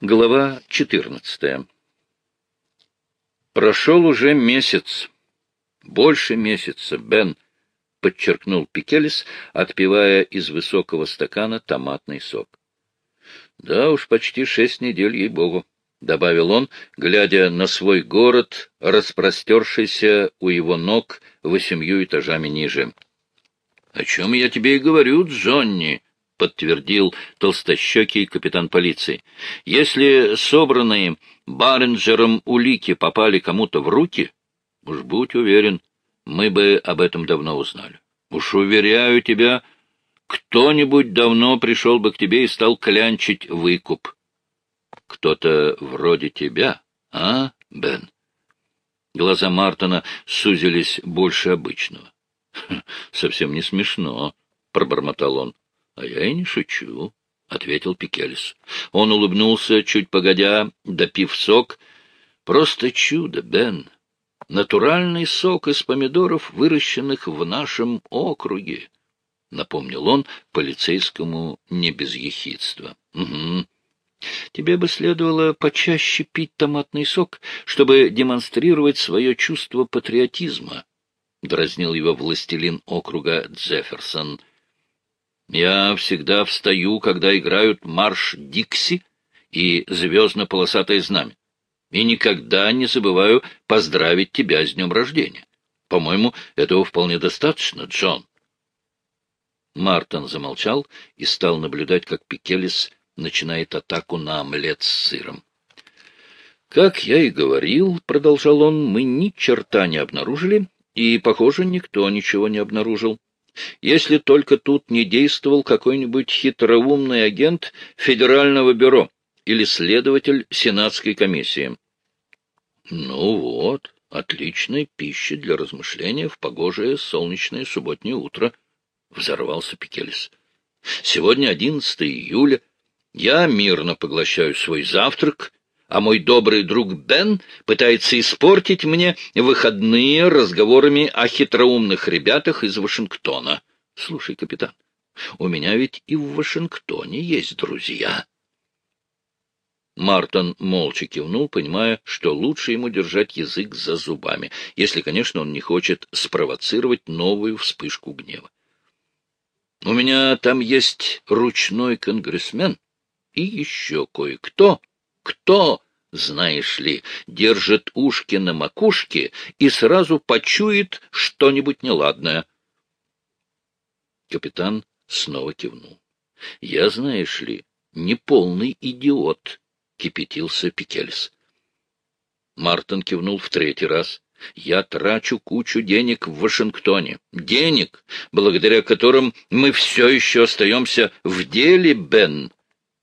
Глава 14. Прошел уже месяц. Больше месяца, Бен, — подчеркнул Пикелис, отпивая из высокого стакана томатный сок. — Да уж, почти шесть недель, ей-богу, — добавил он, глядя на свой город, распростершийся у его ног восемью этажами ниже. — О чем я тебе и говорю, Джонни, — подтвердил толстощекий капитан полиции. — Если собранные Барренджером улики попали кому-то в руки, уж будь уверен, мы бы об этом давно узнали. Уж уверяю тебя, кто-нибудь давно пришел бы к тебе и стал клянчить выкуп. Кто-то вроде тебя, а, Бен? Глаза Мартона сузились больше обычного. — Совсем не смешно, — пробормотал он. — А я и не шучу, — ответил Пикелис. Он улыбнулся, чуть погодя, допив сок. — Просто чудо, Бен. Натуральный сок из помидоров, выращенных в нашем округе, — напомнил он полицейскому не без ехидства. — Угу. Тебе бы следовало почаще пить томатный сок, чтобы демонстрировать свое чувство патриотизма, — дразнил его властелин округа Джефферсон. — Я всегда встаю, когда играют марш Дикси и звездно-полосатое знамя, и никогда не забываю поздравить тебя с днем рождения. По-моему, этого вполне достаточно, Джон. Мартон замолчал и стал наблюдать, как Пикелис начинает атаку на омлет с сыром. «Как я и говорил, — продолжал он, — мы ни черта не обнаружили, и, похоже, никто ничего не обнаружил. Если только тут не действовал какой-нибудь хитроумный агент Федерального бюро или следователь Сенатской комиссии. Ну вот, отличная пища для размышления в погожее солнечное субботнее утро, — взорвался Пикелис. Сегодня 11 июля, я мирно поглощаю свой завтрак, а мой добрый друг Бен пытается испортить мне выходные разговорами о хитроумных ребятах из Вашингтона. Слушай, капитан, у меня ведь и в Вашингтоне есть друзья. Мартон молча кивнул, понимая, что лучше ему держать язык за зубами, если, конечно, он не хочет спровоцировать новую вспышку гнева. — У меня там есть ручной конгрессмен, и еще кое-кто, кто, знаешь ли, держит ушки на макушке и сразу почует что-нибудь неладное. Капитан снова кивнул. — Я, знаешь ли, не полный идиот, — кипятился Пикельс. Мартин кивнул в третий раз. Я трачу кучу денег в Вашингтоне. Денег, благодаря которым мы все еще остаемся в деле, Бен.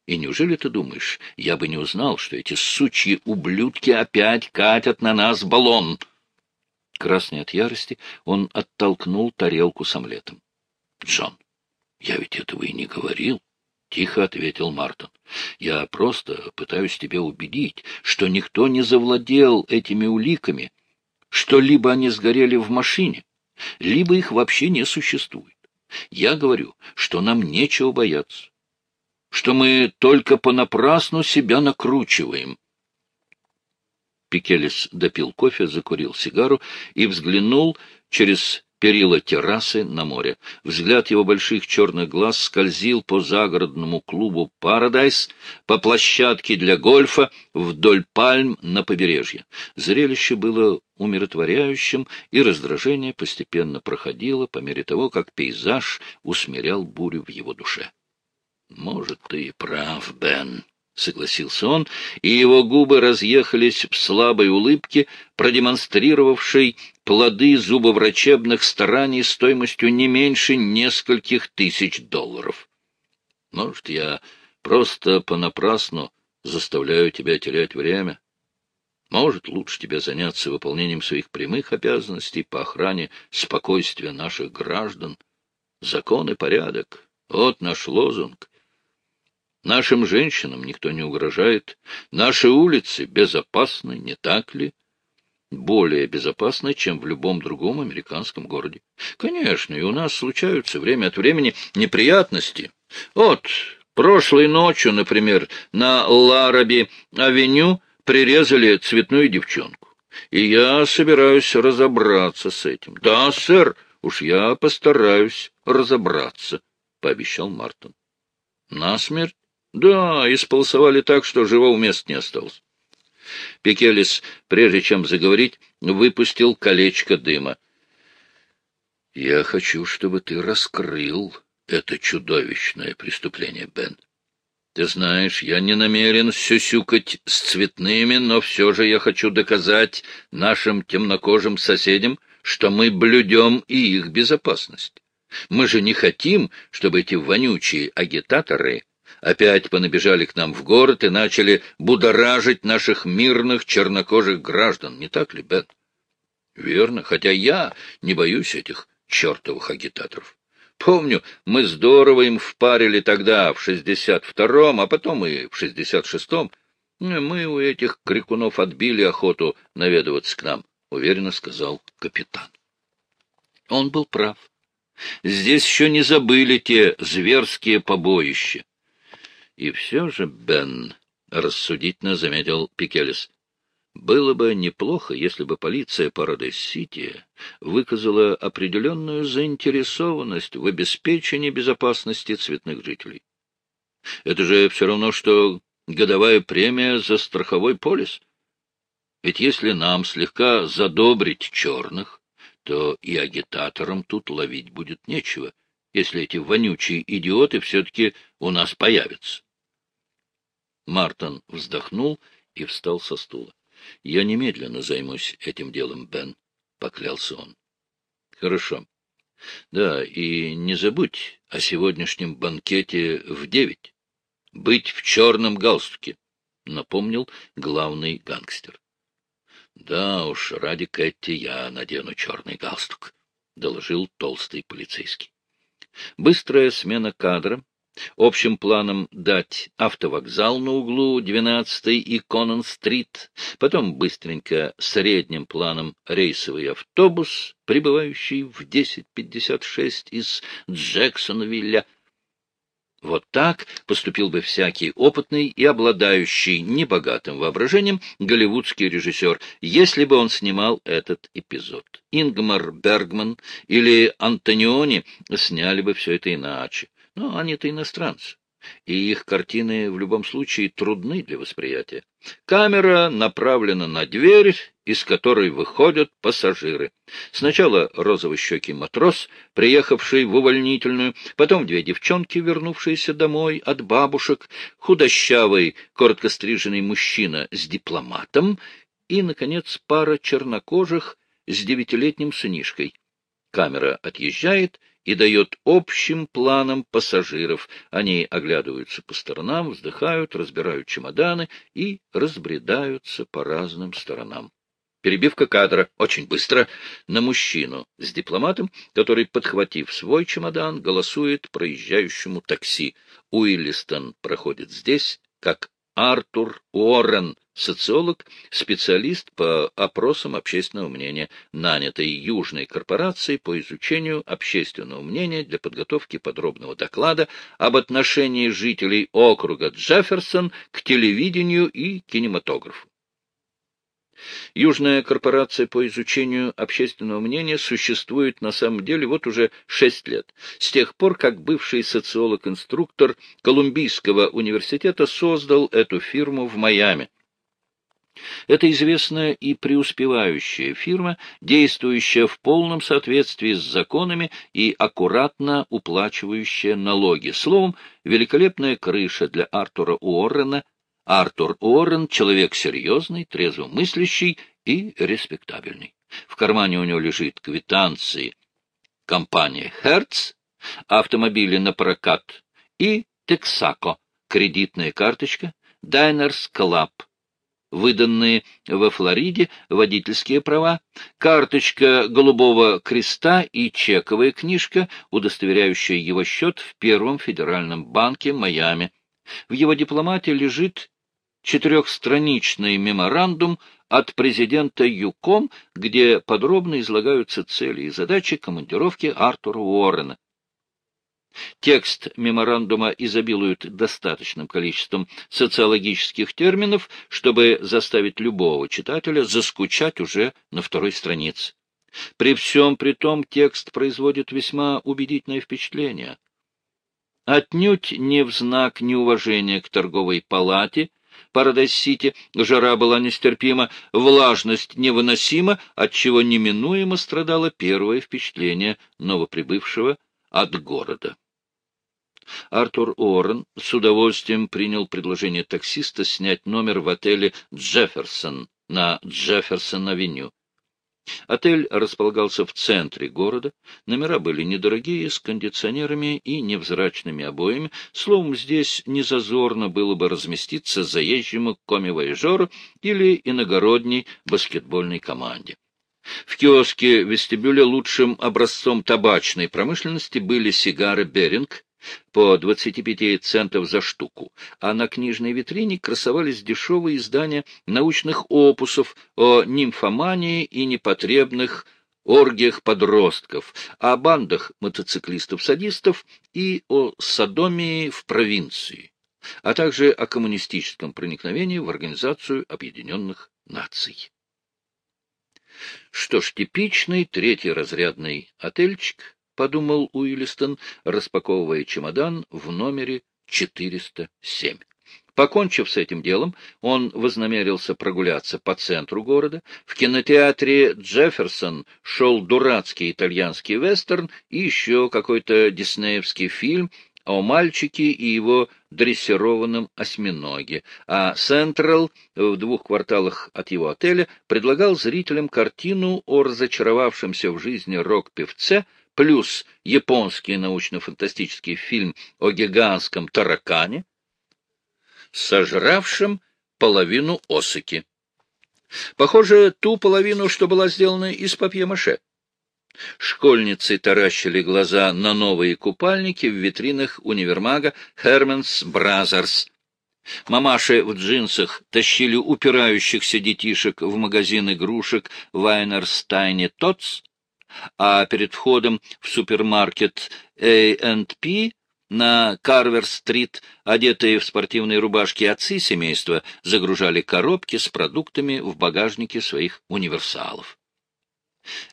И неужели ты думаешь, я бы не узнал, что эти сучьи ублюдки опять катят на нас баллон? Красный от ярости, он оттолкнул тарелку с омлетом. — Джон, я ведь этого и не говорил. — тихо ответил Мартон. — Я просто пытаюсь тебя убедить, что никто не завладел этими уликами, что либо они сгорели в машине, либо их вообще не существует. Я говорю, что нам нечего бояться что мы только понапрасну себя накручиваем. Пикелес допил кофе, закурил сигару и взглянул через перила террасы на море. Взгляд его больших черных глаз скользил по загородному клубу «Парадайз», по площадке для гольфа, вдоль пальм на побережье. Зрелище было умиротворяющим, и раздражение постепенно проходило по мере того, как пейзаж усмирял бурю в его душе. — Может, ты и прав, Бен, — согласился он, и его губы разъехались в слабой улыбке, продемонстрировавшей плоды зубоврачебных стараний стоимостью не меньше нескольких тысяч долларов. Может, я просто понапрасну заставляю тебя терять время? Может, лучше тебе заняться выполнением своих прямых обязанностей по охране спокойствия наших граждан? Закон и порядок — вот наш лозунг — Нашим женщинам никто не угрожает. Наши улицы безопасны, не так ли? Более безопасны, чем в любом другом американском городе. Конечно, и у нас случаются время от времени неприятности. Вот, Прошлой ночью, например, на Лараби-авеню прирезали цветную девчонку. И я собираюсь разобраться с этим. Да, сэр, уж я постараюсь разобраться, — пообещал Мартин. Насмерть? Да, исполосовали так, что живого места не осталось. Пикелис, прежде чем заговорить, выпустил колечко дыма. — Я хочу, чтобы ты раскрыл это чудовищное преступление, Бен. Ты знаешь, я не намерен сюсюкать с цветными, но все же я хочу доказать нашим темнокожим соседям, что мы блюдем и их безопасность. Мы же не хотим, чтобы эти вонючие агитаторы опять понабежали к нам в город и начали будоражить наших мирных чернокожих граждан. Не так ли, Бен? Верно, хотя я не боюсь этих чертовых агитаторов. Помню, мы здорово им впарили тогда, в шестьдесят втором, а потом и в шестьдесят шестом. Мы у этих крикунов отбили охоту наведываться к нам, — уверенно сказал капитан. Он был прав. Здесь еще не забыли те зверские побоища. И все же, Бен, — рассудительно заметил Пикелес, — было бы неплохо, если бы полиция Парадайз-Сити выказала определенную заинтересованность в обеспечении безопасности цветных жителей. Это же все равно, что годовая премия за страховой полис. Ведь если нам слегка задобрить черных, то и агитаторам тут ловить будет нечего, если эти вонючие идиоты все-таки у нас появятся. Мартон вздохнул и встал со стула. — Я немедленно займусь этим делом, Бен, — поклялся он. — Хорошо. Да, и не забудь о сегодняшнем банкете в девять. Быть в черном галстуке, — напомнил главный гангстер. — Да уж, ради Кэти я надену черный галстук, — доложил толстый полицейский. Быстрая смена кадра Общим планом дать автовокзал на углу 12 и Конан-стрит, потом быстренько средним планом рейсовый автобус, прибывающий в 10.56 из Джексонвилля, вот так поступил бы всякий опытный и обладающий небогатым воображением голливудский режиссер, если бы он снимал этот эпизод. Ингмар Бергман или Антониони сняли бы все это иначе. Но они-то иностранцы, и их картины в любом случае трудны для восприятия. Камера направлена на дверь, из которой выходят пассажиры. Сначала розовощекий матрос, приехавший в увольнительную, потом две девчонки, вернувшиеся домой от бабушек, худощавый, коротко стриженный мужчина с дипломатом и, наконец, пара чернокожих с девятилетним сынишкой. Камера отъезжает, и дает общим планам пассажиров. Они оглядываются по сторонам, вздыхают, разбирают чемоданы и разбредаются по разным сторонам. Перебивка кадра очень быстро на мужчину с дипломатом, который, подхватив свой чемодан, голосует проезжающему такси. Уиллистон проходит здесь, как Артур Уоррен, социолог, специалист по опросам общественного мнения, нанятый Южной корпорацией по изучению общественного мнения для подготовки подробного доклада об отношении жителей округа Джефферсон к телевидению и кинематографу. Южная корпорация по изучению общественного мнения существует на самом деле вот уже шесть лет, с тех пор, как бывший социолог-инструктор Колумбийского университета создал эту фирму в Майами. Это известная и преуспевающая фирма, действующая в полном соответствии с законами и аккуратно уплачивающая налоги. Словом, великолепная крыша для Артура Уоррена – Артур Уоррен — человек серьезный, трезвомыслящий и респектабельный. В кармане у него лежит квитанции компании «Hertz», автомобили на прокат и «Texaco», кредитная карточка, «Diners Club», выданные во Флориде водительские права, карточка Голубого Креста и чековая книжка, удостоверяющая его счет в Первом федеральном банке Майами. В его дипломате лежит четырехстраничный меморандум от президента ЮКОМ, где подробно излагаются цели и задачи командировки Артура Уоррена. Текст меморандума изобилует достаточным количеством социологических терминов, чтобы заставить любого читателя заскучать уже на второй странице. При всем при том текст производит весьма убедительное впечатление. Отнюдь не в знак неуважения к торговой палате, Парадайз-Сити жара была нестерпима, влажность невыносима, отчего неминуемо страдало первое впечатление новоприбывшего от города. Артур Уоррен с удовольствием принял предложение таксиста снять номер в отеле «Джефферсон» на Джефферсон-авеню. Отель располагался в центре города, номера были недорогие, с кондиционерами и невзрачными обоями, словом, здесь незазорно было бы разместиться заезжему коми-вояжеру или иногородней баскетбольной команде. В киоске вестибюля лучшим образцом табачной промышленности были сигары «Беринг», по 25 центов за штуку, а на книжной витрине красовались дешевые издания научных опусов о нимфомании и непотребных оргиях подростков, о бандах мотоциклистов-садистов и о садомии в провинции, а также о коммунистическом проникновении в Организацию Объединенных Наций. Что ж, типичный третий разрядный отельчик —— подумал Уиллистон, распаковывая чемодан в номере 407. Покончив с этим делом, он вознамерился прогуляться по центру города. В кинотеатре «Джефферсон» шел дурацкий итальянский вестерн и еще какой-то диснеевский фильм о мальчике и его дрессированном осьминоге, а «Централ» в двух кварталах от его отеля предлагал зрителям картину о разочаровавшемся в жизни рок-певце, плюс японский научно-фантастический фильм о гигантском таракане, сожравшем половину осыки. Похоже, ту половину, что была сделана из папье-маше. Школьницы таращили глаза на новые купальники в витринах универмага Herman's Brothers. Мамаши в джинсах тащили упирающихся детишек в магазин игрушек Вайнерстайне Тотс, а перед входом в супермаркет A&P на Карвер-стрит, одетые в спортивные рубашки отцы семейства, загружали коробки с продуктами в багажнике своих универсалов.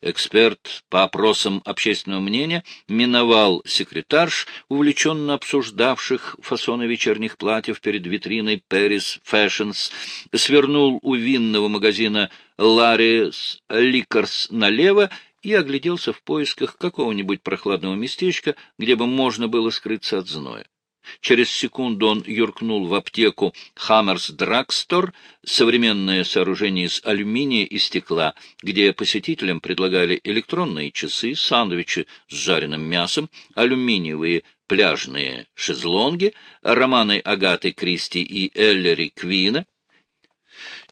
Эксперт по опросам общественного мнения миновал секретарш, увлеченно обсуждавших фасоны вечерних платьев перед витриной Paris Fashions, свернул у винного магазина Larry's Liquors налево и огляделся в поисках какого-нибудь прохладного местечка, где бы можно было скрыться от зноя. Через секунду он юркнул в аптеку «Хаммерс Драгстор», современное сооружение из алюминия и стекла, где посетителям предлагали электронные часы, сандвичи с жареным мясом, алюминиевые пляжные шезлонги, романы Агаты Кристи и Эллери Квина,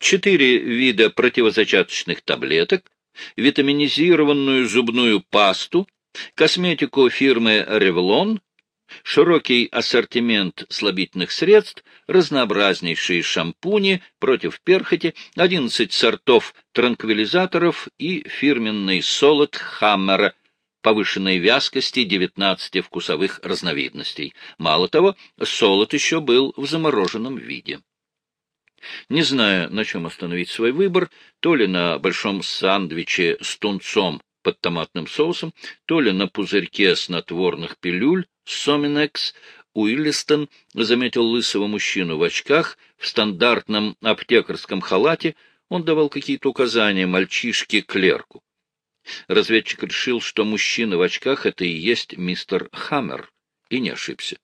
четыре вида противозачаточных таблеток, витаминизированную зубную пасту, косметику фирмы «Ревлон», широкий ассортимент слабительных средств, разнообразнейшие шампуни против перхоти, 11 сортов транквилизаторов и фирменный солод Хаммера повышенной вязкости 19 вкусовых разновидностей. Мало того, солод еще был в замороженном виде. Не зная, на чем остановить свой выбор, то ли на большом сандвиче с тунцом под томатным соусом, то ли на пузырьке снотворных пилюль Соминекс, Уиллистон заметил лысого мужчину в очках, в стандартном аптекарском халате, он давал какие-то указания мальчишке-клерку. Разведчик решил, что мужчина в очках — это и есть мистер Хаммер, и не ошибся.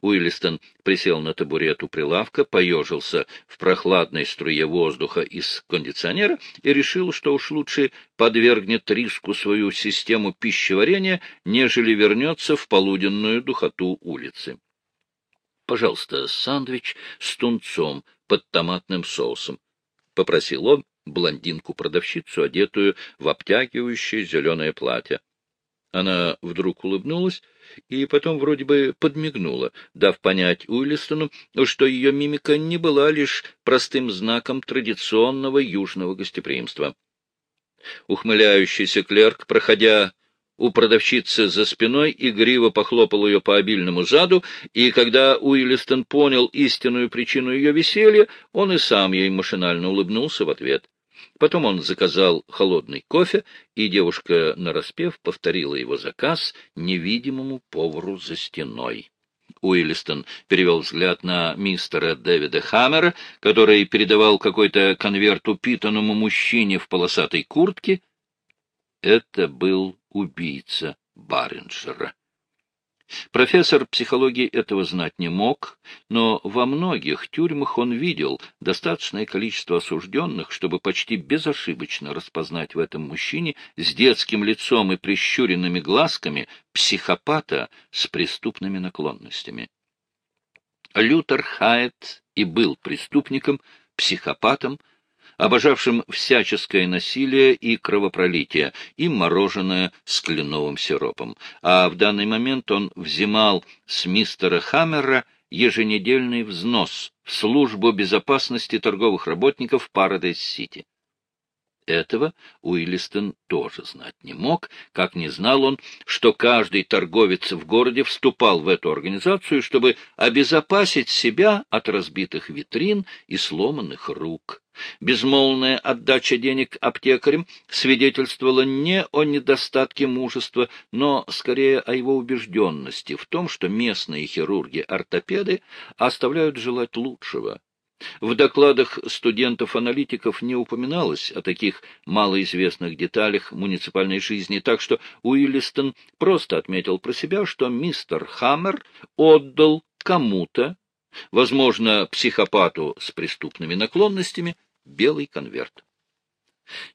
Уиллистон присел на табурет у прилавка, поежился в прохладной струе воздуха из кондиционера и решил, что уж лучше подвергнет риску свою систему пищеварения, нежели вернется в полуденную духоту улицы. — Пожалуйста, сандвич с тунцом под томатным соусом, — попросил он блондинку-продавщицу, одетую в обтягивающее зеленое платье. Она вдруг улыбнулась и потом вроде бы подмигнула, дав понять Уиллистону, что ее мимика не была лишь простым знаком традиционного южного гостеприимства. Ухмыляющийся клерк, проходя у продавщицы за спиной, игриво похлопал ее по обильному заду, и когда Уиллистон понял истинную причину ее веселья, он и сам ей машинально улыбнулся в ответ. Потом он заказал холодный кофе, и девушка, нараспев, повторила его заказ невидимому повару за стеной. Уиллистон перевел взгляд на мистера Дэвида Хаммера, который передавал какой-то конверт упитанному мужчине в полосатой куртке. Это был убийца Баринджера. Профессор психологии этого знать не мог, но во многих тюрьмах он видел достаточное количество осужденных, чтобы почти безошибочно распознать в этом мужчине с детским лицом и прищуренными глазками психопата с преступными наклонностями. Лютер Хайет и был преступником, психопатом, обожавшим всяческое насилие и кровопролитие, и мороженое с кленовым сиропом. А в данный момент он взимал с мистера Хаммера еженедельный взнос в службу безопасности торговых работников Парадайз-Сити. Этого Уиллистон тоже знать не мог, как не знал он, что каждый торговец в городе вступал в эту организацию, чтобы обезопасить себя от разбитых витрин и сломанных рук. Безмолвная отдача денег аптекарям свидетельствовала не о недостатке мужества, но скорее о его убежденности в том, что местные хирурги-ортопеды оставляют желать лучшего. В докладах студентов-аналитиков не упоминалось о таких малоизвестных деталях муниципальной жизни, так что Уиллистон просто отметил про себя, что мистер Хаммер отдал кому-то, возможно, психопату с преступными наклонностями, белый конверт.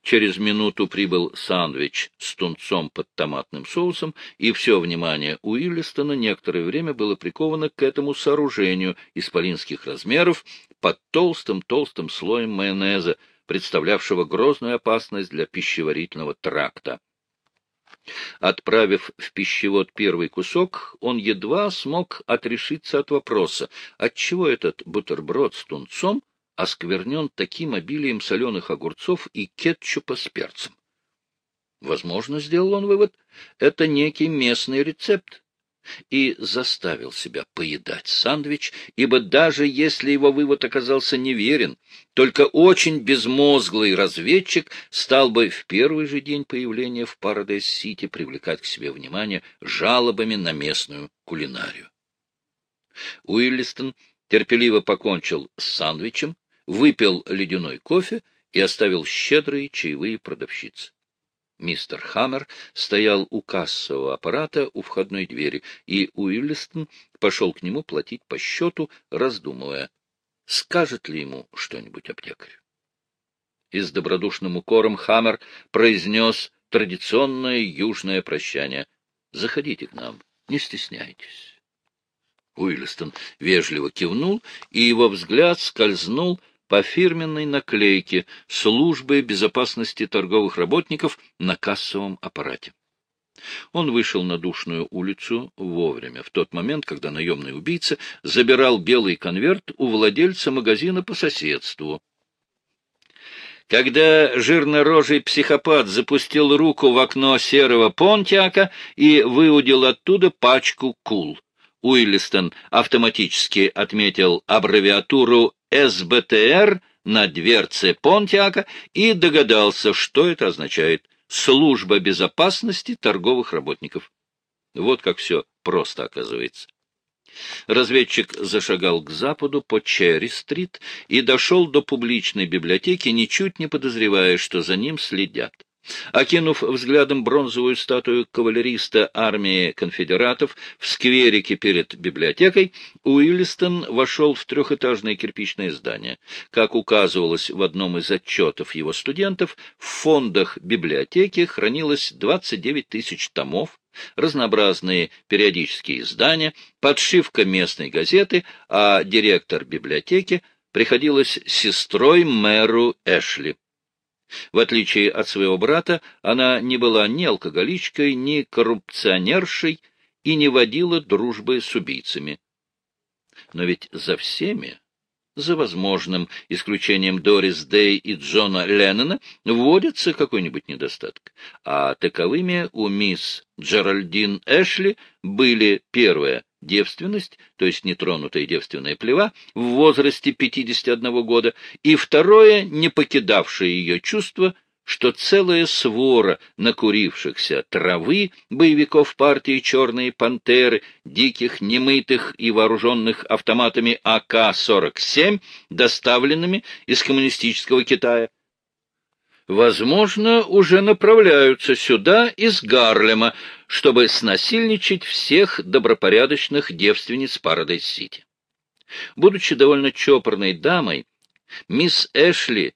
Через минуту прибыл сандвич с тунцом под томатным соусом, и все внимание Уиллистона некоторое время было приковано к этому сооружению исполинских размеров под толстым-толстым слоем майонеза, представлявшего грозную опасность для пищеварительного тракта. Отправив в пищевод первый кусок, он едва смог отрешиться от вопроса, отчего этот бутерброд с тунцом осквернен таким обилием соленых огурцов и кетчупа с перцем. Возможно, сделал он вывод, это некий местный рецепт, и заставил себя поедать сандвич, ибо даже если его вывод оказался неверен, только очень безмозглый разведчик стал бы в первый же день появления в Парадайз-Сити привлекать к себе внимание жалобами на местную кулинарию. Уиллистон терпеливо покончил с сандвичем, выпил ледяной кофе и оставил щедрые чаевые продавщицы. Мистер Хаммер стоял у кассового аппарата у входной двери, и Уиллистон пошел к нему платить по счету, раздумывая, скажет ли ему что-нибудь аптекарь. И с добродушным укором Хаммер произнес традиционное южное прощание. «Заходите к нам, не стесняйтесь». Уиллистон вежливо кивнул, и его взгляд скользнул по фирменной наклейке службы безопасности торговых работников на кассовом аппарате. Он вышел на душную улицу вовремя, в тот момент, когда наемный убийца забирал белый конверт у владельца магазина по соседству. Когда жирнорожий психопат запустил руку в окно серого понтиака и выудил оттуда пачку кул, Уиллистон автоматически отметил аббревиатуру СБТР на дверце Понтиака и догадался, что это означает «Служба безопасности торговых работников». Вот как все просто оказывается. Разведчик зашагал к западу по Черри-стрит и дошел до публичной библиотеки, ничуть не подозревая, что за ним следят. Окинув взглядом бронзовую статую кавалериста армии конфедератов в скверике перед библиотекой, Уиллистон вошел в трехэтажное кирпичное здание. Как указывалось в одном из отчетов его студентов, в фондах библиотеки хранилось 29 тысяч томов, разнообразные периодические издания, подшивка местной газеты, а директор библиотеки приходилась сестрой мэру Эшли. В отличие от своего брата, она не была ни алкоголичкой, ни коррупционершей и не водила дружбы с убийцами. Но ведь за всеми за возможным исключением Дорис Дэй и Джона Леннона, вводится какой-нибудь недостаток. А таковыми у мисс Джеральдин Эшли были первое — девственность, то есть нетронутая девственная плева, в возрасте 51 года, и второе — не покидавшее ее чувство — что целая свора накурившихся травы боевиков партии «Черные пантеры», диких, немытых и вооруженных автоматами АК-47, доставленными из коммунистического Китая, возможно, уже направляются сюда из Гарлема, чтобы снасильничать всех добропорядочных девственниц Парадайз-Сити. Будучи довольно чопорной дамой, мисс Эшли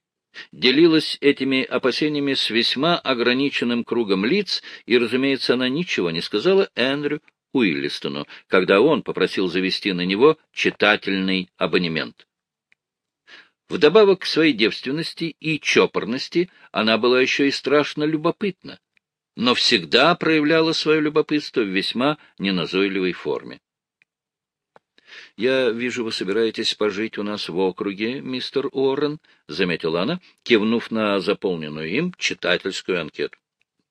делилась этими опасениями с весьма ограниченным кругом лиц, и, разумеется, она ничего не сказала Эндрю Уиллистону, когда он попросил завести на него читательный абонемент. Вдобавок к своей девственности и чопорности она была еще и страшно любопытна, но всегда проявляла свое любопытство в весьма неназойливой форме. — Я вижу, вы собираетесь пожить у нас в округе, мистер Уоррен, — заметила она, кивнув на заполненную им читательскую анкету.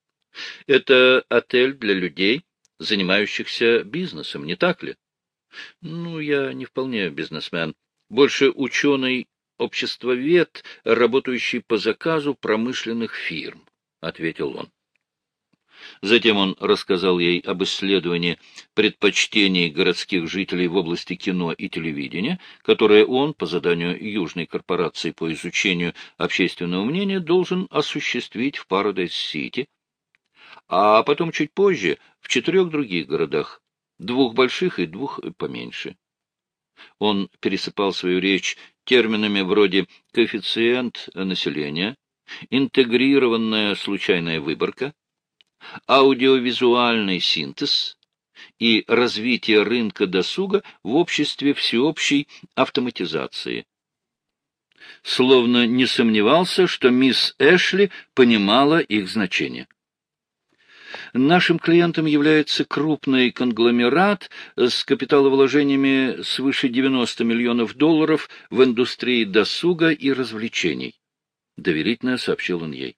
— Это отель для людей, занимающихся бизнесом, не так ли? — Ну, я не вполне бизнесмен. Больше ученый обществовед, работающий по заказу промышленных фирм, — ответил он. Затем он рассказал ей об исследовании предпочтений городских жителей в области кино и телевидения, которое он, по заданию Южной корпорации по изучению общественного мнения, должен осуществить в Парадайз-Сити, а потом чуть позже в четырех других городах, двух больших и двух поменьше. Он пересыпал свою речь терминами вроде «коэффициент населения», «интегрированная случайная выборка», аудиовизуальный синтез и развитие рынка досуга в обществе всеобщей автоматизации. Словно не сомневался, что мисс Эшли понимала их значение. Нашим клиентом является крупный конгломерат с капиталовложениями свыше 90 миллионов долларов в индустрии досуга и развлечений. Доверительно сообщил он ей.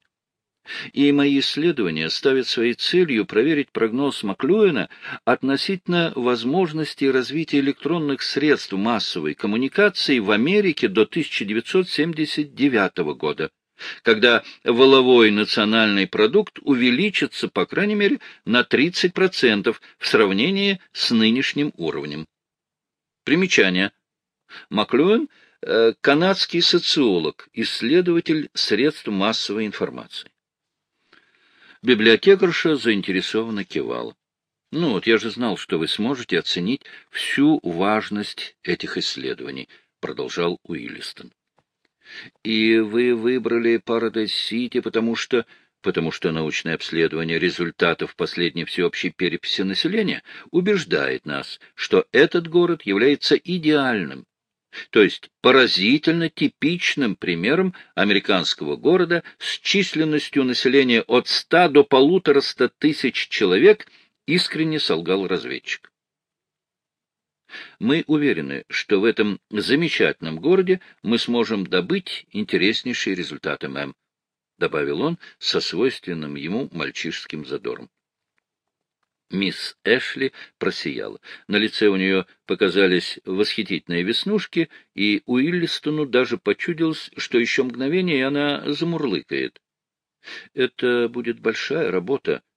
И мои исследования ставят своей целью проверить прогноз Маклюэна относительно возможности развития электронных средств массовой коммуникации в Америке до 1979 года, когда воловой национальный продукт увеличится, по крайней мере, на 30% в сравнении с нынешним уровнем. Примечание. Маклюэн э, – канадский социолог, исследователь средств массовой информации. Библиотекарша заинтересованно кивала. — Ну вот, я же знал, что вы сможете оценить всю важность этих исследований, — продолжал Уиллистон. — И вы выбрали Парадайз-Сити, потому что... потому что научное обследование результатов последней всеобщей переписи населения убеждает нас, что этот город является идеальным то есть поразительно типичным примером американского города с численностью населения от 100 до полутораста тысяч человек, искренне солгал разведчик. Мы уверены, что в этом замечательном городе мы сможем добыть интереснейшие результаты, мэм, — добавил он со свойственным ему мальчишеским задором. Мисс Эшли просияла. На лице у нее показались восхитительные веснушки, и Уиллистону даже почудилось, что еще мгновение, она замурлыкает. — Это будет большая работа, —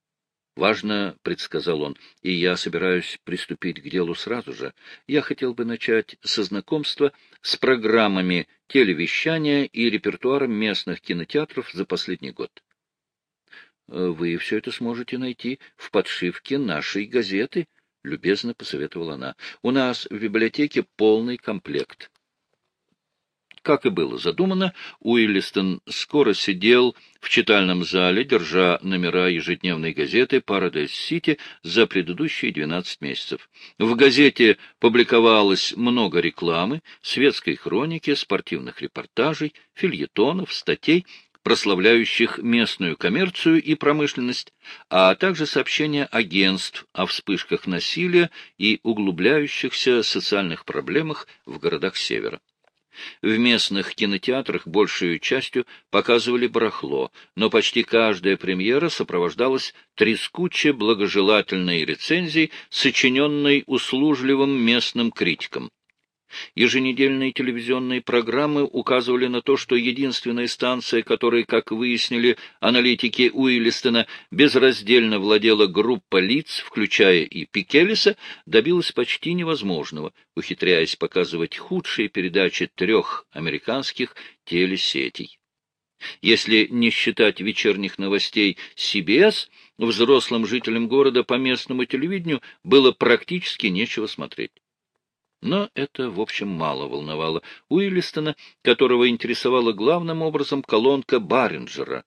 важно предсказал он, — и я собираюсь приступить к делу сразу же. Я хотел бы начать со знакомства с программами телевещания и репертуаром местных кинотеатров за последний год. Вы все это сможете найти в подшивке нашей газеты, — любезно посоветовала она. — У нас в библиотеке полный комплект. Как и было задумано, Уиллистон скоро сидел в читальном зале, держа номера ежедневной газеты «Парадайз-Сити» за предыдущие 12 месяцев. В газете публиковалось много рекламы, светской хроники, спортивных репортажей, фильетонов, статей, прославляющих местную коммерцию и промышленность, а также сообщения агентств о вспышках насилия и углубляющихся социальных проблемах в городах Севера. В местных кинотеатрах большую частью показывали барахло, но почти каждая премьера сопровождалась трескуче благожелательной рецензией, сочиненной услужливым местным критиком. Еженедельные телевизионные программы указывали на то, что единственная станция, которой, как выяснили аналитики Уиллистона, безраздельно владела группа лиц, включая и Пикелиса, добилась почти невозможного, ухитряясь показывать худшие передачи трех американских телесетей. Если не считать вечерних новостей CBS, взрослым жителям города по местному телевидению было практически нечего смотреть. Но это, в общем, мало волновало Уиллистона, которого интересовала главным образом колонка Барринджера.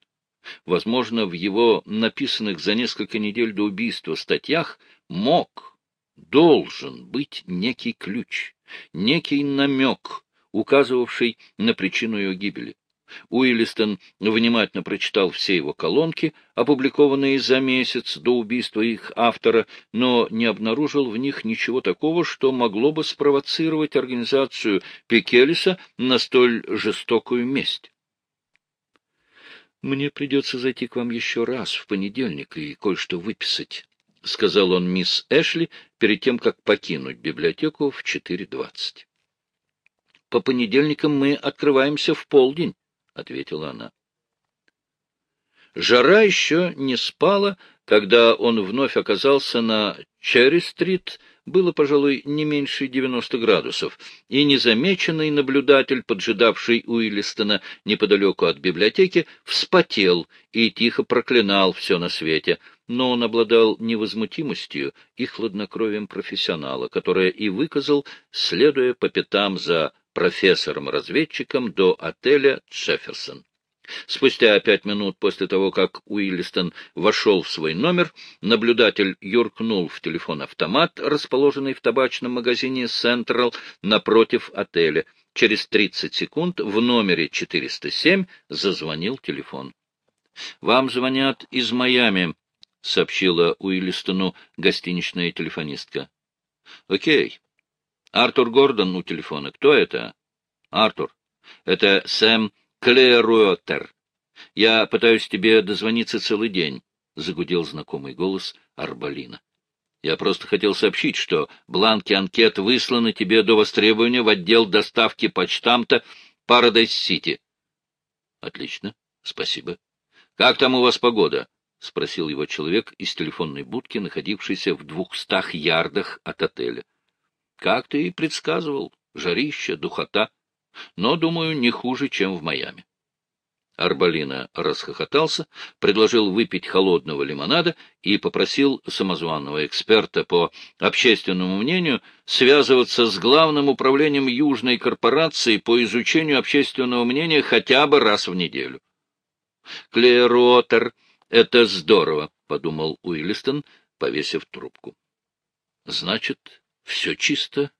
Возможно, в его написанных за несколько недель до убийства статьях мог, должен быть некий ключ, некий намек, указывавший на причину ее гибели. Уиллистон внимательно прочитал все его колонки, опубликованные за месяц до убийства их автора, но не обнаружил в них ничего такого, что могло бы спровоцировать организацию Пикелиса на столь жестокую месть. «Мне придется зайти к вам еще раз в понедельник и кое-что выписать», — сказал он мисс Эшли перед тем, как покинуть библиотеку в 4.20. «По понедельникам мы открываемся в полдень». — ответила она. Жара еще не спала, когда он вновь оказался на Черри-стрит, было, пожалуй, не меньше 90 градусов, и незамеченный наблюдатель, поджидавший Уиллистона неподалеку от библиотеки, вспотел и тихо проклинал все на свете, но он обладал невозмутимостью и хладнокровием профессионала, которое и выказал, следуя по пятам за профессором-разведчиком до отеля Джефферсон. Спустя пять минут после того, как Уиллистон вошел в свой номер, наблюдатель юркнул в телефон-автомат, расположенный в табачном магазине «Централ» напротив отеля. Через 30 секунд в номере 407 зазвонил телефон. — Вам звонят из Майами, — сообщила Уиллистону гостиничная телефонистка. — Окей. Артур Гордон у телефона. Кто это? Артур. Это Сэм Клеруотер. Я пытаюсь тебе дозвониться целый день, — загудел знакомый голос Арбалина. Я просто хотел сообщить, что бланки анкет высланы тебе до востребования в отдел доставки почтамта Парадайз-Сити. — Отлично, спасибо. — Как там у вас погода? — спросил его человек из телефонной будки, находившейся в двухстах ярдах от отеля. Как ты и предсказывал, жарища, духота. Но, думаю, не хуже, чем в Майами. Арбалина расхохотался, предложил выпить холодного лимонада и попросил самозванного эксперта по общественному мнению связываться с главным управлением Южной корпорации по изучению общественного мнения хотя бы раз в неделю. «Клеруотер — это здорово», — подумал Уиллистон, повесив трубку. «Значит, все чисто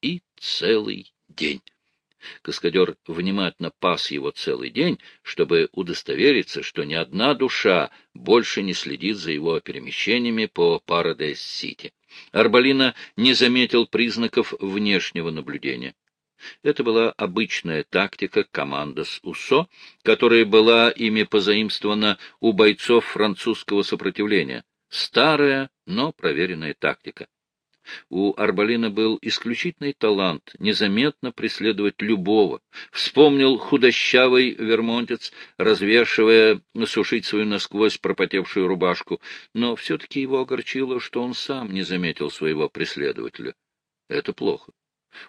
и целый день. Каскадер внимательно пас его целый день, чтобы удостовериться, что ни одна душа больше не следит за его перемещениями по Парадайз-Сити. Арбалина не заметил признаков внешнего наблюдения. Это была обычная тактика командос УСО, которая была ими позаимствована у бойцов французского сопротивления. Старая, но проверенная тактика. У Арбалина был исключительный талант незаметно преследовать любого. Вспомнил худощавый вермонтец, развешивая сушить свою насквозь пропотевшую рубашку, но все-таки его огорчило, что он сам не заметил своего преследователя. Это плохо.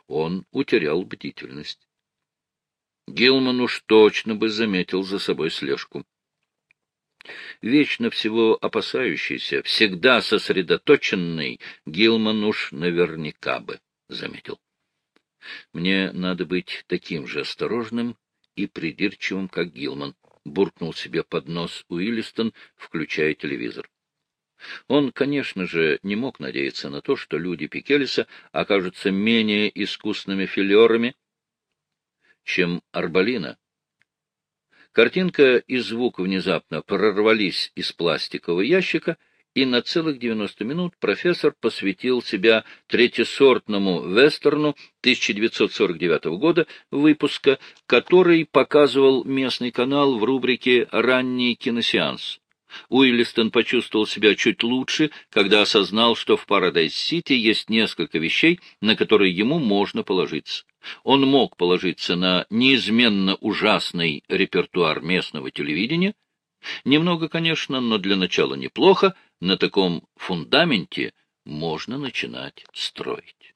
Он утерял бдительность. Гилман уж точно бы заметил за собой слежку. Вечно всего опасающийся, всегда сосредоточенный, Гилман уж наверняка бы заметил. Мне надо быть таким же осторожным и придирчивым, как Гилман, буркнул себе под нос Уиллистон, включая телевизор. Он, конечно же, не мог надеяться на то, что люди Пикелиса окажутся менее искусными филерами, чем Арбалина, Картинка и звук внезапно прорвались из пластикового ящика и на целых 90 минут профессор посвятил себя третьесортному вестерну 1949 года выпуска, который показывал местный канал в рубрике «Ранний киносеанс». Уиллистон почувствовал себя чуть лучше, когда осознал, что в Парадайз-Сити есть несколько вещей, на которые ему можно положиться. Он мог положиться на неизменно ужасный репертуар местного телевидения, Немного, конечно, но для начала неплохо. На таком фундаменте можно начинать строить.